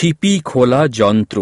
ছিপি খোলা যন্ত্র।